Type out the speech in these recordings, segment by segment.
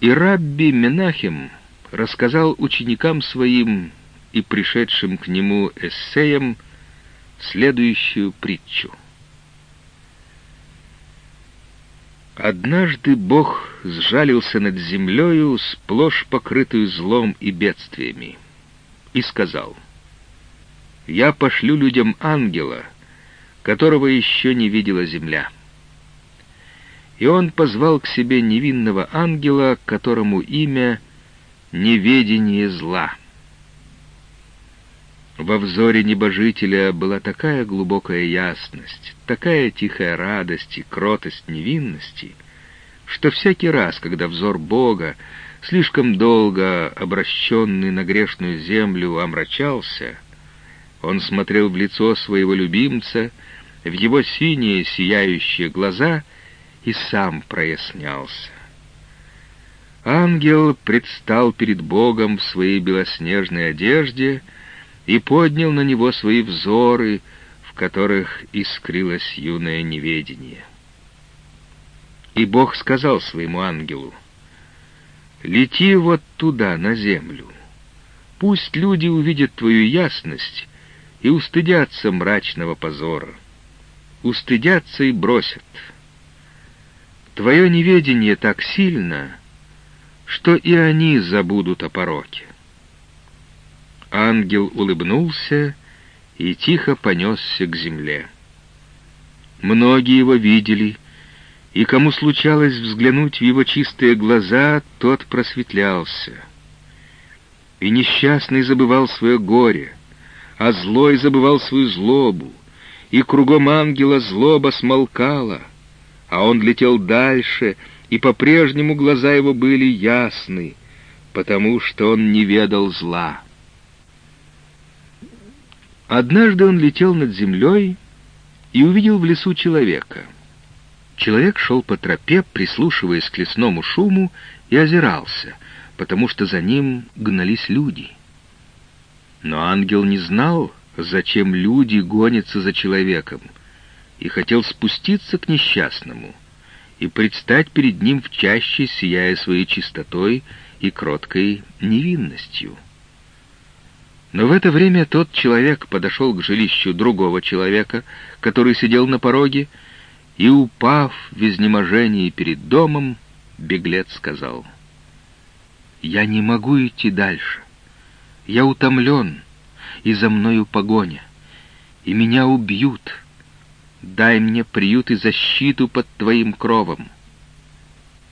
И Рабби Менахем рассказал ученикам своим и пришедшим к нему эссеям следующую притчу. Однажды Бог сжалился над землею, сплошь покрытую злом и бедствиями, и сказал, «Я пошлю людям ангела, которого еще не видела земля». И он позвал к себе невинного ангела, которому имя «Неведение зла». Во взоре небожителя была такая глубокая ясность, такая тихая радость и кротость невинности, что всякий раз, когда взор Бога, слишком долго обращенный на грешную землю, омрачался, он смотрел в лицо своего любимца, в его синие сияющие глаза и сам прояснялся. Ангел предстал перед Богом в своей белоснежной одежде — и поднял на него свои взоры, в которых искрилось юное неведение. И Бог сказал своему ангелу, «Лети вот туда, на землю. Пусть люди увидят твою ясность и устыдятся мрачного позора, устыдятся и бросят. Твое неведение так сильно, что и они забудут о пороке. Ангел улыбнулся и тихо понесся к земле. Многие его видели, и кому случалось взглянуть в его чистые глаза, тот просветлялся. И несчастный забывал свое горе, а злой забывал свою злобу, и кругом ангела злоба смолкала, а он летел дальше, и по-прежнему глаза его были ясны, потому что он не ведал зла. Однажды он летел над землей и увидел в лесу человека. Человек шел по тропе, прислушиваясь к лесному шуму, и озирался, потому что за ним гнались люди. Но ангел не знал, зачем люди гонятся за человеком, и хотел спуститься к несчастному и предстать перед ним в чаще, сияя своей чистотой и кроткой невинностью. Но в это время тот человек подошел к жилищу другого человека, который сидел на пороге, и, упав в изнеможении перед домом, беглец сказал, «Я не могу идти дальше. Я утомлен, и за мною погоня, и меня убьют. Дай мне приют и защиту под твоим кровом».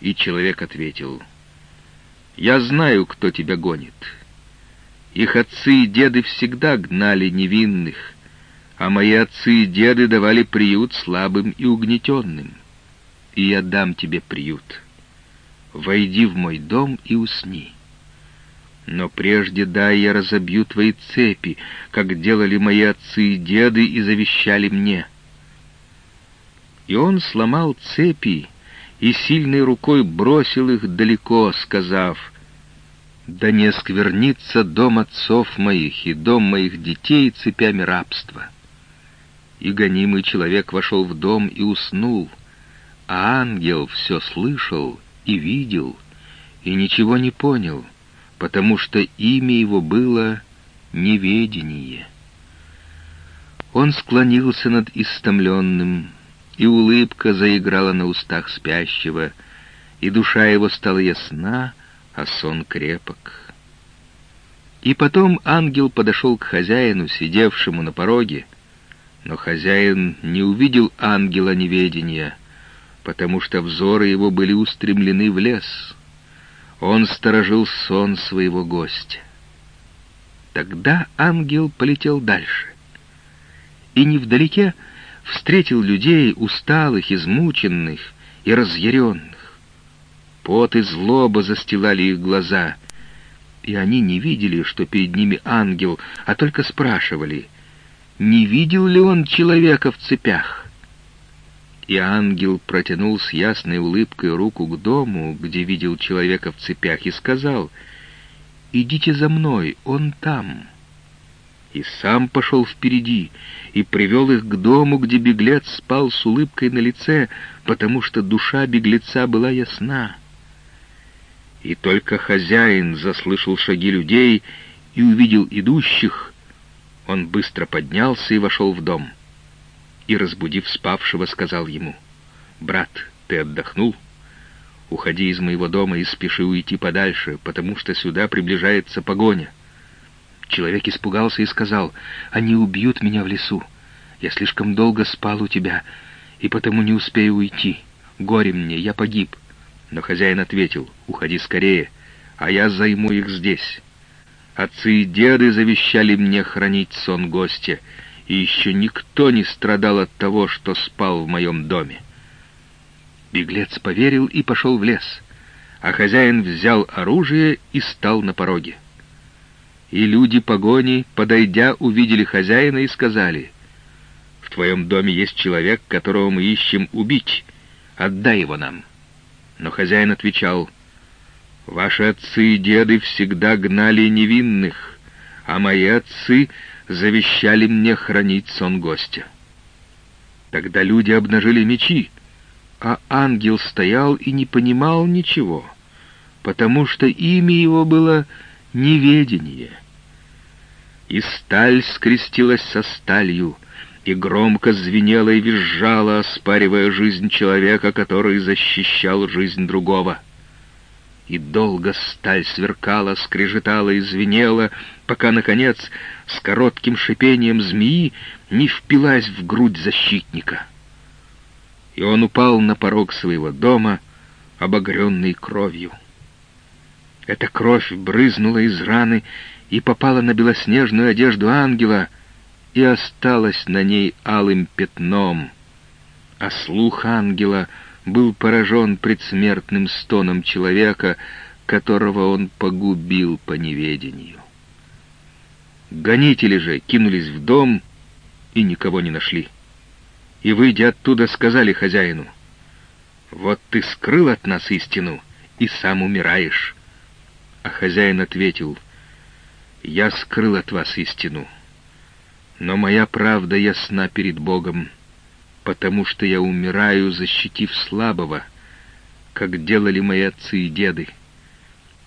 И человек ответил, «Я знаю, кто тебя гонит» их отцы и деды всегда гнали невинных, а мои отцы и деды давали приют слабым и угнетенным. И я дам тебе приют. Войди в мой дом и усни. Но прежде дай я разобью твои цепи, как делали мои отцы и деды и завещали мне. И он сломал цепи и сильной рукой бросил их далеко, сказав — да не сквернится дом отцов моих и дом моих детей цепями рабства. И гонимый человек вошел в дом и уснул, а ангел все слышал и видел, и ничего не понял, потому что имя его было неведение. Он склонился над истомленным, и улыбка заиграла на устах спящего, и душа его стала ясна, а сон крепок. И потом ангел подошел к хозяину, сидевшему на пороге, но хозяин не увидел ангела неведения, потому что взоры его были устремлены в лес. Он сторожил сон своего гостя. Тогда ангел полетел дальше. И невдалеке встретил людей, усталых, измученных и разъяренных. Пот и злоба застилали их глаза, и они не видели, что перед ними ангел, а только спрашивали, не видел ли он человека в цепях. И ангел протянул с ясной улыбкой руку к дому, где видел человека в цепях, и сказал, «Идите за мной, он там». И сам пошел впереди, и привел их к дому, где беглец спал с улыбкой на лице, потому что душа беглеца была ясна. И только хозяин заслышал шаги людей и увидел идущих. Он быстро поднялся и вошел в дом. И, разбудив спавшего, сказал ему, «Брат, ты отдохнул? Уходи из моего дома и спеши уйти подальше, потому что сюда приближается погоня». Человек испугался и сказал, «Они убьют меня в лесу. Я слишком долго спал у тебя, и потому не успею уйти. Горе мне, я погиб». Но хозяин ответил, «Уходи скорее, а я займу их здесь. Отцы и деды завещали мне хранить сон гостя, и еще никто не страдал от того, что спал в моем доме». Беглец поверил и пошел в лес, а хозяин взял оружие и стал на пороге и люди погони, подойдя, увидели хозяина и сказали, «В твоем доме есть человек, которого мы ищем убить. Отдай его нам». Но хозяин отвечал, «Ваши отцы и деды всегда гнали невинных, а мои отцы завещали мне хранить сон гостя». Тогда люди обнажили мечи, а ангел стоял и не понимал ничего, потому что имя его было неведение и сталь скрестилась со сталью, и громко звенела и визжала, оспаривая жизнь человека, который защищал жизнь другого. И долго сталь сверкала, скрежетала и звенела, пока, наконец, с коротким шипением змеи не впилась в грудь защитника. И он упал на порог своего дома, обогренный кровью. Эта кровь брызнула из раны и попала на белоснежную одежду ангела и осталась на ней алым пятном. А слух ангела был поражен предсмертным стоном человека, которого он погубил по неведению. Гонители же кинулись в дом и никого не нашли. И, выйдя оттуда, сказали хозяину, «Вот ты скрыл от нас истину и сам умираешь». А хозяин ответил, — я скрыл от вас истину, но моя правда ясна перед Богом, потому что я умираю, защитив слабого, как делали мои отцы и деды,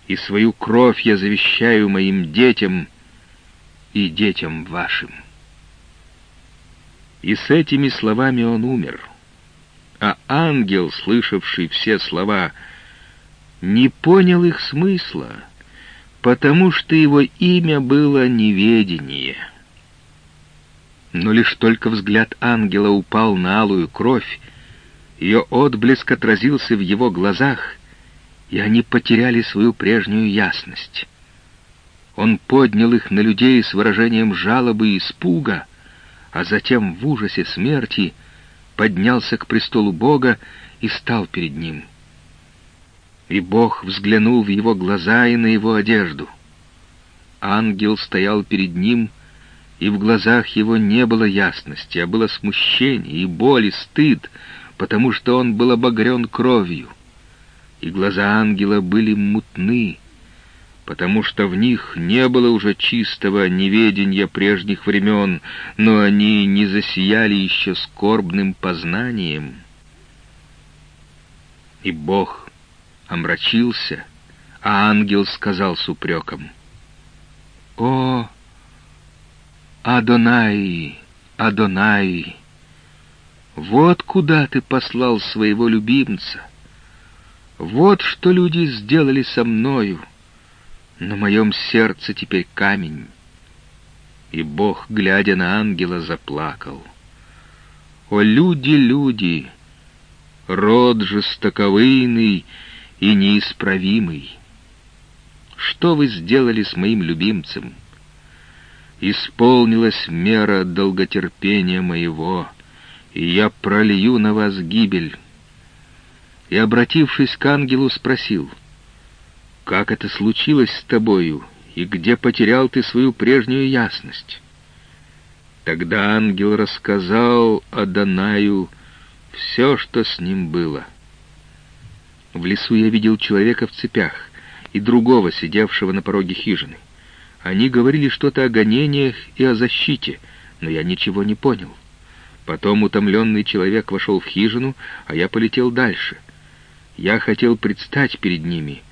и свою кровь я завещаю моим детям и детям вашим. И с этими словами он умер. А ангел, слышавший все слова, не понял их смысла — потому что его имя было неведение. Но лишь только взгляд ангела упал на алую кровь, ее отблеск отразился в его глазах, и они потеряли свою прежнюю ясность. Он поднял их на людей с выражением жалобы и испуга, а затем в ужасе смерти поднялся к престолу Бога и стал перед ним — и Бог взглянул в его глаза и на его одежду. Ангел стоял перед ним, и в глазах его не было ясности, а было смущение и боль и стыд, потому что он был обогрен кровью. И глаза ангела были мутны, потому что в них не было уже чистого неведения прежних времен, но они не засияли еще скорбным познанием. И Бог омрачился, а ангел сказал с упреком, «О, Адонай, Адонай, вот куда ты послал своего любимца, вот что люди сделали со мною, на моем сердце теперь камень». И Бог, глядя на ангела, заплакал. «О, люди, люди, род жестоковыйный, и неисправимый. Что вы сделали с моим любимцем? Исполнилась мера долготерпения моего, и я пролью на вас гибель. И, обратившись к ангелу, спросил, «Как это случилось с тобою, и где потерял ты свою прежнюю ясность?» Тогда ангел рассказал Адонаю все, что с ним было — в лесу я видел человека в цепях и другого, сидевшего на пороге хижины. Они говорили что-то о гонениях и о защите, но я ничего не понял. Потом утомленный человек вошел в хижину, а я полетел дальше. Я хотел предстать перед ними,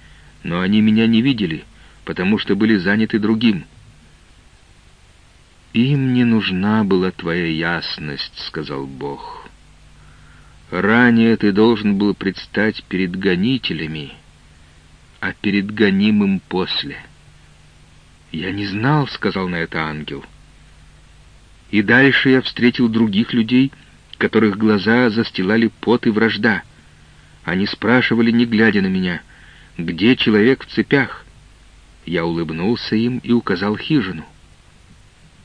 но они меня не видели, потому что были заняты другим. «Им не нужна была твоя ясность», — сказал Бог. «Ранее ты должен был предстать перед гонителями, а перед гонимым после». «Я не знал», — сказал на это ангел. И дальше я встретил других людей, которых глаза застилали пот и вражда. Они спрашивали, не глядя на меня, где человек в цепях. Я улыбнулся им и указал хижину.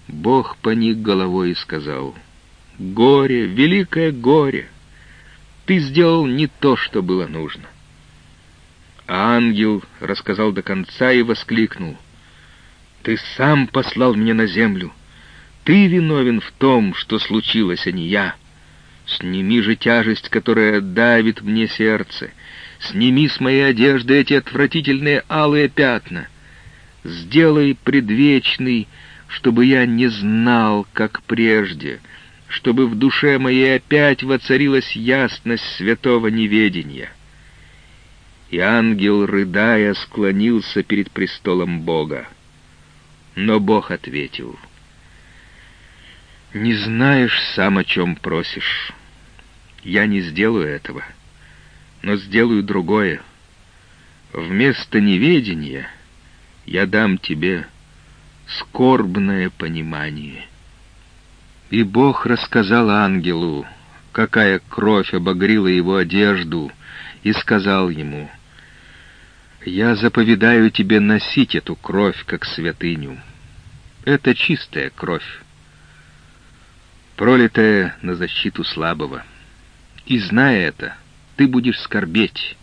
Бог поник головой и сказал, «Горе, великое горе! Ты сделал не то, что было нужно». А ангел рассказал до конца и воскликнул, «Ты сам послал меня на землю. Ты виновен в том, что случилось, а не я. Сними же тяжесть, которая давит мне сердце. Сними с моей одежды эти отвратительные алые пятна. Сделай предвечный, чтобы я не знал, как прежде, чтобы в душе моей опять воцарилась ясность святого неведения. И ангел, рыдая, склонился перед престолом Бога. Но Бог ответил, «Не знаешь сам, о чем просишь. Я не сделаю этого, но сделаю другое. Вместо неведения я дам тебе скорбное понимание. И Бог рассказал ангелу, какая кровь обогрила его одежду, и сказал ему, «Я заповедаю тебе носить эту кровь, как святыню. Это чистая кровь, пролитая на защиту слабого. И зная это, ты будешь скорбеть,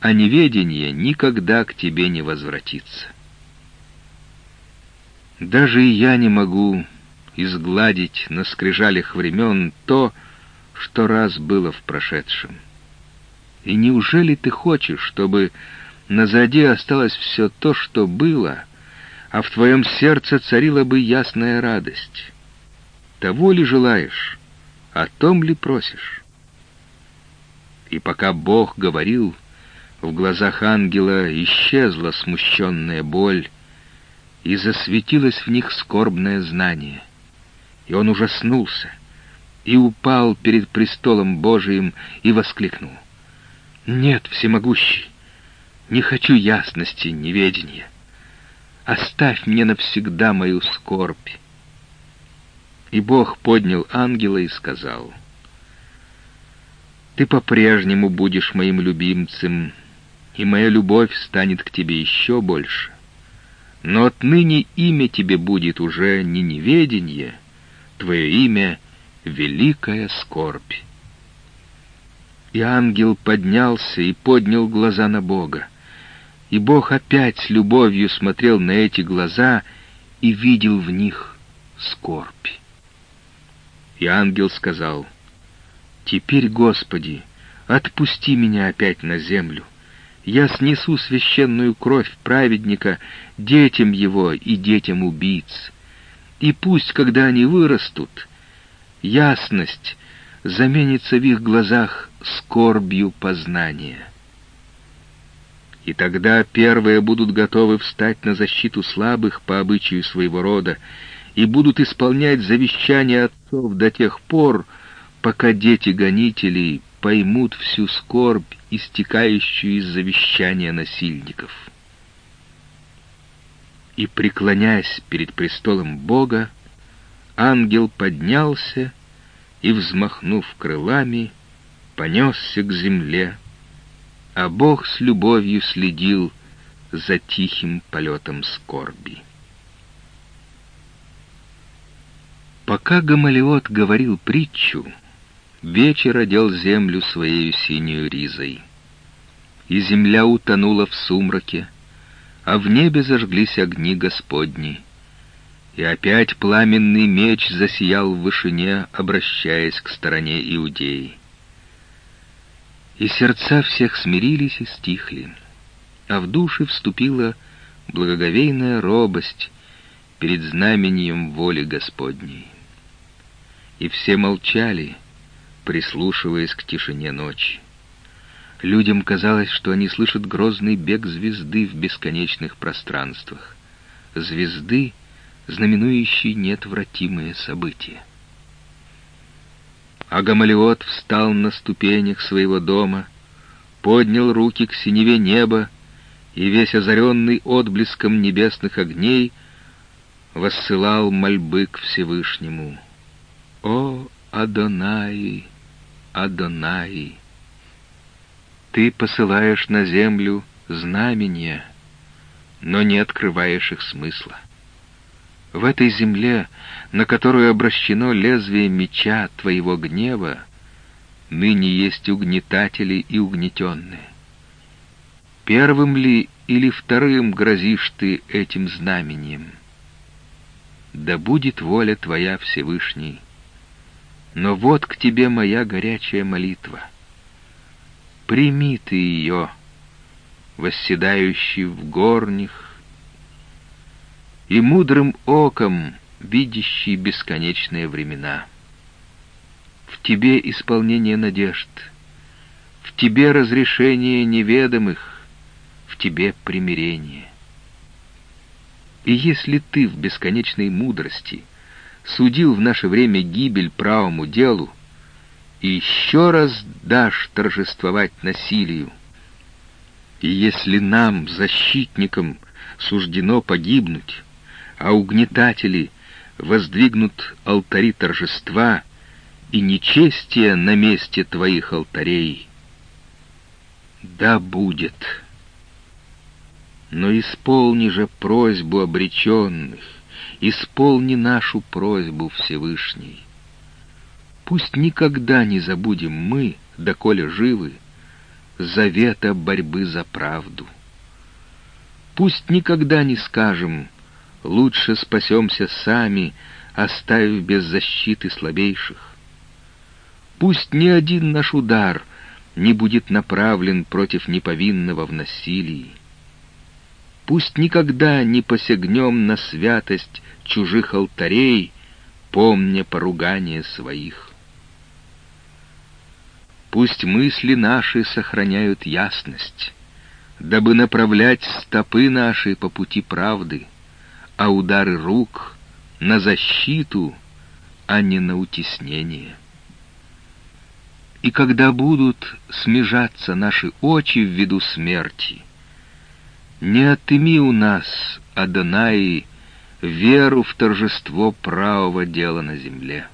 а неведение никогда к тебе не возвратится. Даже и я не могу изгладить на скрижалях времен то, что раз было в прошедшем. И неужели ты хочешь, чтобы назади осталось все то, что было, а в твоем сердце царила бы ясная радость? Того ли желаешь, о том ли просишь? И пока Бог говорил, в глазах ангела исчезла смущенная боль, и засветилось в них скорбное знание. И он ужаснулся, и упал перед престолом Божиим и воскликнул. «Нет, всемогущий, не хочу ясности, неведения. Оставь мне навсегда мою скорбь». И Бог поднял ангела и сказал, «Ты по-прежнему будешь моим любимцем, и моя любовь станет к тебе еще больше. Но отныне имя тебе будет уже не неведение, твое имя — великая скорбь. И ангел поднялся и поднял глаза на Бога. И Бог опять с любовью смотрел на эти глаза и видел в них скорбь. И ангел сказал, «Теперь, Господи, отпусти меня опять на землю, я снесу священную кровь праведника детям его и детям убийц. И пусть, когда они вырастут, ясность заменится в их глазах скорбью познания. И тогда первые будут готовы встать на защиту слабых по обычаю своего рода и будут исполнять завещания отцов до тех пор, пока дети гонителей поймут всю скорбь, истекающую из завещания насильников. И, преклоняясь перед престолом Бога, ангел поднялся и, взмахнув крылами, понесся к земле, а Бог с любовью следил за тихим полетом скорби. Пока Гамалиот говорил притчу, Вечер одел землю своею синюю ризой. И земля утонула в сумраке, а в небе зажглись огни Господни. И опять пламенный меч засиял в вышине, обращаясь к стороне Иудеи. И сердца всех смирились и стихли, а в души вступила благоговейная робость перед знамением воли Господней. И все молчали, прислушиваясь к тишине ночи. Людям казалось, что они слышат грозный бег звезды в бесконечных пространствах. Звезды, знаменующей неотвратимые события. А Гамалиот встал на ступенях своего дома, поднял руки к синеве неба и весь озаренный отблеском небесных огней воссылал мольбы к Всевышнему. «О, Адонай, Адонай!» Ты посылаешь на землю знамения, но не открываешь их смысла. В этой земле, на которую обращено лезвие меча твоего гнева, ныне есть угнетатели и угнетенные. Первым ли или вторым грозишь ты этим знамением? Да будет воля твоя, Всевышний. Но вот к тебе моя горячая молитва — Прими ты ее, восседающий в горних, и мудрым оком видящий бесконечные времена. В тебе исполнение надежд, в тебе разрешение неведомых, в тебе примирение. И если ты в бесконечной мудрости судил в наше время гибель правому делу, и еще раз дашь торжествовать насилию. И если нам, защитникам, суждено погибнуть, а угнетатели воздвигнут алтари торжества и нечестие на месте твоих алтарей, да будет. Но исполни же просьбу обреченных, исполни нашу просьбу Всевышний. Пусть никогда не забудем мы, доколе живы, завета борьбы за правду. Пусть никогда не скажем «лучше спасемся сами», оставив без защиты слабейших. Пусть ни один наш удар не будет направлен против неповинного в насилии. Пусть никогда не посягнем на святость чужих алтарей, помня поругание своих. Пусть мысли наши сохраняют ясность, дабы направлять стопы наши по пути правды, а удары рук на защиту, а не на утеснение. И когда будут смежаться наши очи в виду смерти, не отыми у нас, Адонаи, веру в торжество правого дела на земле.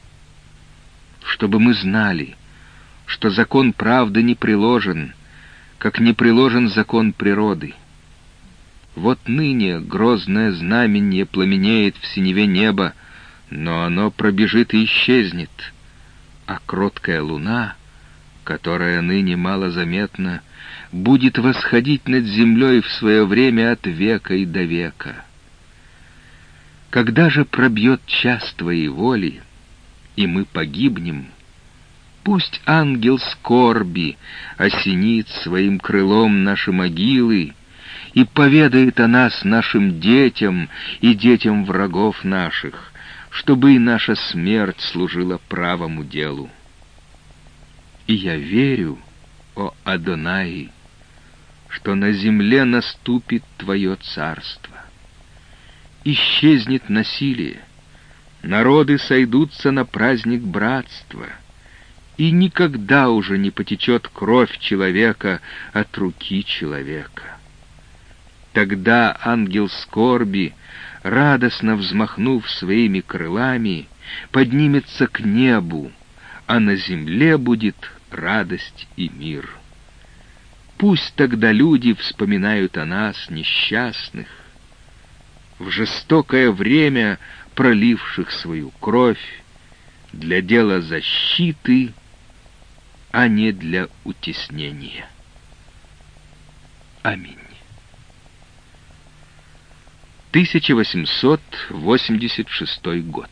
Чтобы мы знали — что закон правды не приложен, как не приложен закон природы. Вот ныне грозное знамение пламенеет в синеве неба, но оно пробежит и исчезнет, а кроткая луна, которая ныне мало заметна, будет восходить над землей в свое время от века и до века. Когда же пробьет час твоей воли, и мы погибнем — Пусть ангел скорби осенит своим крылом наши могилы и поведает о нас нашим детям и детям врагов наших, чтобы и наша смерть служила правому делу. И я верю, о Адонай, что на земле наступит Твое царство. Исчезнет насилие, народы сойдутся на праздник братства — и никогда уже не потечет кровь человека от руки человека. Тогда ангел скорби, радостно взмахнув своими крылами, поднимется к небу, а на земле будет радость и мир. Пусть тогда люди вспоминают о нас, несчастных, в жестокое время проливших свою кровь для дела защиты а не для утеснения. Аминь. 1886 год.